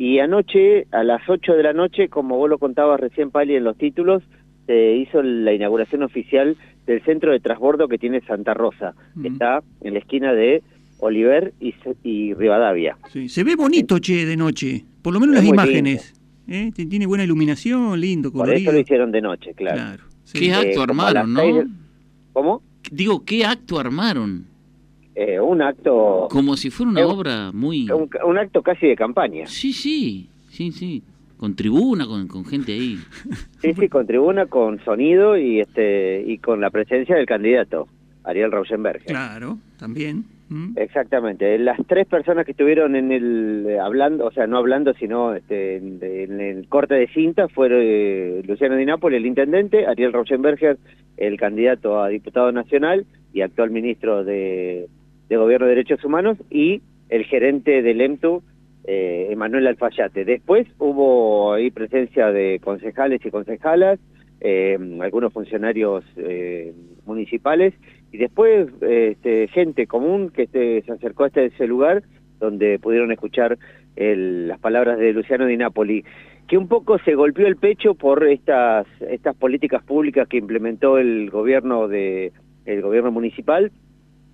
Y anoche, a las 8 de la noche, como vos lo contabas recién, Pali, en los títulos, se hizo la inauguración oficial del centro de transbordo que tiene Santa Rosa. que Está en la esquina de Oliver y, y Rivadavia. Sí, se ve bonito, che, de noche. Por lo menos las imágenes. ¿eh? Tiene buena iluminación, lindo, colorido. Por eso lo hicieron de noche, claro. Qué acto eh, armaron, ¿no? ¿Cómo? Digo, ¿qué acto armaron? Eh, un acto... Como si fuera una obra muy... Un, acto casi de campaña. Sí, sí, sí, sí. Con tribuna, con, con gente ahí. Sí, sí, con tribuna, con sonido y este y con la presencia del candidato, Ariel Rauschenberg. Claro, también. Mm. Exactamente. Las tres personas que estuvieron en el eh, hablando, o sea, no hablando, sino este, en, el corte de cinta, fueron eh, Luciano Di Napoli, el intendente, Ariel Rauschenberger, el candidato a diputado nacional y actual ministro de, Gobierno de Derechos Humanos, y el gerente del EMTU, eh, Emanuel Alfayate. Después hubo ahí presencia de concejales y concejalas, eh, algunos funcionarios eh, municipales y después este, gente común que este, se acercó hasta ese lugar donde pudieron escuchar las palabras de Luciano Di Napoli, que un poco se golpeó el pecho por estas, estas políticas públicas que implementó el gobierno, de, el gobierno municipal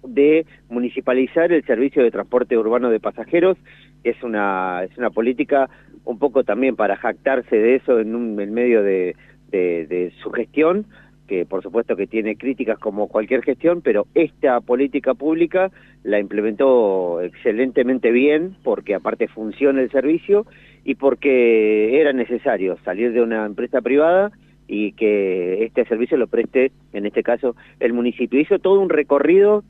de municipalizar el servicio de transporte urbano de pasajeros, es una, es una política un poco también para jactarse de eso en, un, en medio de, de, su gestión, que por supuesto que tiene críticas como cualquier gestión, pero esta política pública la implementó excelentemente bien, porque aparte funciona el servicio y porque era necesario salir de una empresa privada y que este servicio lo preste, en este caso, el municipio. Hizo todo un recorrido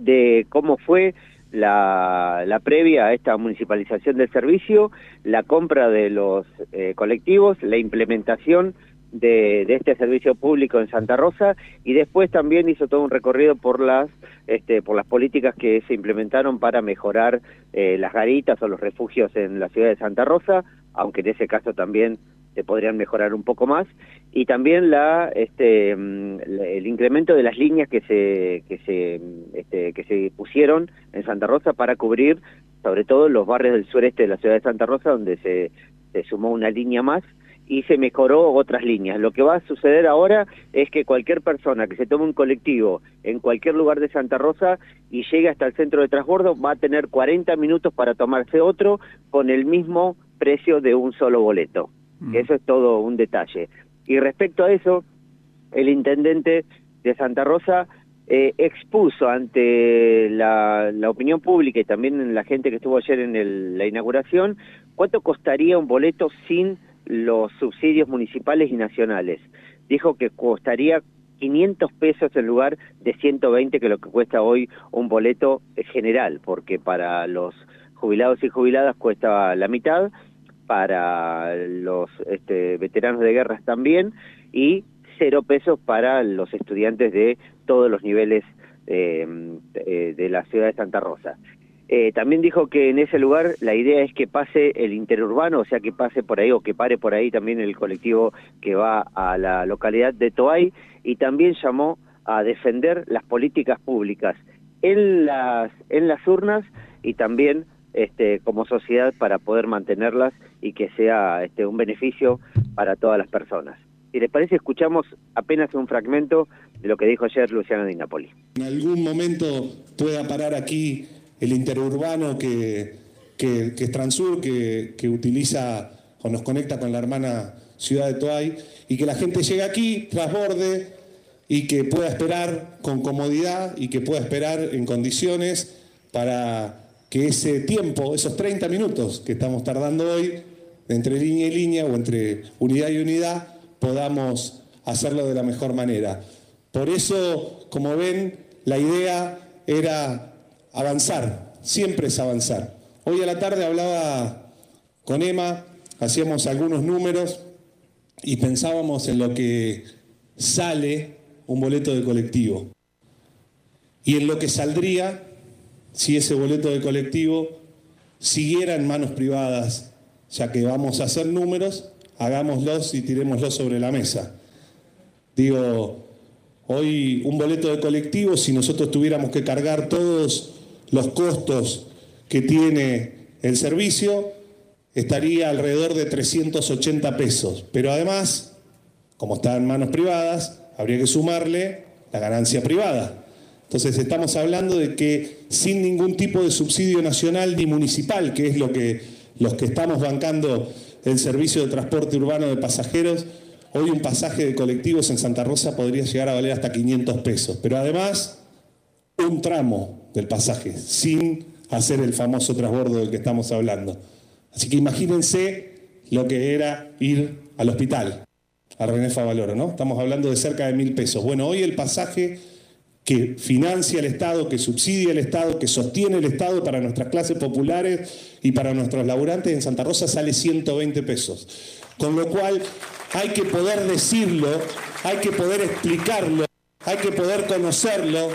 de cómo fue la, la, previa a esta municipalización del servicio, la compra de los eh, colectivos, la implementación de, este servicio público en Santa Rosa y después también hizo todo un recorrido por las este, por las políticas que se implementaron para mejorar eh, las garitas o los refugios en la ciudad de Santa Rosa, aunque en ese caso también se podrían mejorar un poco más y también la este mm, el incremento de las líneas que se que se este, que se pusieron en Santa Rosa para cubrir sobre todo los barrios del sureste de la ciudad de Santa Rosa donde se, se sumó una línea más y se mejoró otras líneas. Lo que va a suceder ahora es que cualquier persona que se tome un colectivo en cualquier lugar de Santa Rosa y llegue hasta el centro de transbordo va a tener 40 minutos para tomarse otro con el mismo precio de un solo boleto. Mm. Eso es todo un detalle. Y respecto a eso, el intendente de Santa Rosa eh, expuso ante la, opinión pública y también la gente que estuvo ayer en la inauguración cuánto costaría un boleto sin los subsidios municipales y nacionales. Dijo que costaría 500 pesos en lugar de 120 que lo que cuesta hoy un boleto general, porque para los jubilados y jubiladas cuesta la mitad, para los este, veteranos de guerras también, y cero pesos para los estudiantes de todos los niveles eh, de la ciudad de Santa Rosa. Eh, también dijo que en ese lugar la idea es que pase el interurbano, o sea, que pase por ahí o que pare por ahí también el colectivo que va a la localidad de Toay y también llamó a defender las políticas públicas en las, en las urnas y también este, como sociedad para poder mantenerlas y que sea este, un beneficio para todas las personas. Si les parece, escuchamos apenas un fragmento de lo que dijo ayer Luciano Di Napoli. En algún momento pueda parar aquí el interurbano que, que, es Transur, que, que, utiliza o nos conecta con la hermana ciudad de Toay, y que la gente llegue aquí, trasborde, y que pueda esperar con comodidad y que pueda esperar en condiciones para que ese tiempo, esos 30 minutos que estamos tardando hoy, entre línea y línea o entre unidad y unidad, podamos hacerlo de la mejor manera. Por eso, como ven, la idea era avanzar, siempre es avanzar. Hoy a la tarde hablaba con Emma, hacíamos algunos números y pensábamos en lo que sale un boleto de colectivo y en lo que saldría si ese boleto de colectivo siguiera en manos privadas, ya que vamos a hacer números, hagámoslos y tirémoslos sobre la mesa. Digo, hoy un boleto de colectivo, si nosotros tuviéramos que cargar todos los costos que tiene el servicio, estaría alrededor de 380 pesos. Pero además, como está en manos privadas, habría que sumarle la ganancia privada. Entonces estamos hablando de que sin ningún tipo de subsidio nacional ni municipal, que es lo que los que estamos bancando el servicio de transporte urbano de pasajeros, hoy un pasaje de colectivos en Santa Rosa podría llegar a valer hasta 500 pesos. Pero además, un tramo del pasaje, sin hacer el famoso transbordo del que estamos hablando. Así que imagínense lo que era ir al hospital, a René Favaloro, ¿no? Estamos hablando de cerca de mil pesos. Bueno, hoy el pasaje que financia el Estado, que subsidia el Estado, que sostiene el Estado para nuestras clases populares y para nuestros laburantes en Santa Rosa sale 120 pesos. Con lo cual hay que poder decirlo, hay que poder explicarlo, hay que poder conocerlo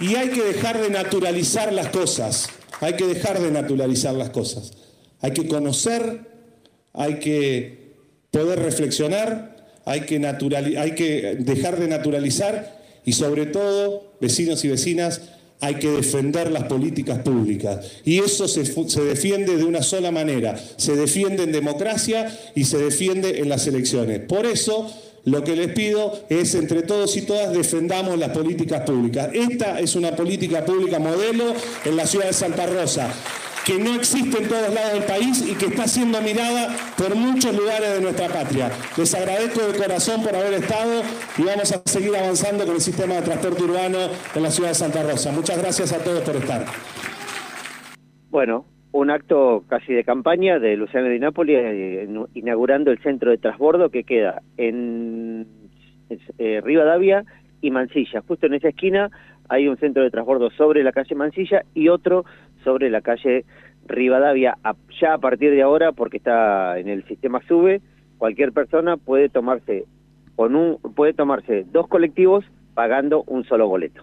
y hay que dejar de naturalizar las cosas, hay que dejar de naturalizar las cosas. Hay que conocer, hay que poder reflexionar, hay que, hay que dejar de naturalizar y sobre todo, vecinos y vecinas, hay que defender las políticas públicas. Y eso se, se, defiende de una sola manera. Se defiende en democracia y se defiende en las elecciones. Por eso, lo que les pido es, entre todos y todas, defendamos las políticas públicas. Esta es una política pública modelo en la ciudad de Santa Rosa que no existe en todos lados del país y que está siendo mirada por muchos lugares de nuestra patria. Les agradezco de corazón por haber estado y vamos a seguir avanzando con el sistema de transporte urbano en la ciudad de Santa Rosa. Muchas gracias a todos por estar. Bueno, un acto casi de campaña de Luciano de Nápoles eh, inaugurando el centro de transbordo que queda en eh, Rivadavia y Mansilla. Justo en esa esquina hay un centro de transbordo sobre la calle Mansilla y otro sobre la calle Rivadavia. Ya a partir de ahora, porque está en el sistema SUBE, cualquier persona puede tomarse con un puede tomarse dos colectivos pagando un solo boleto.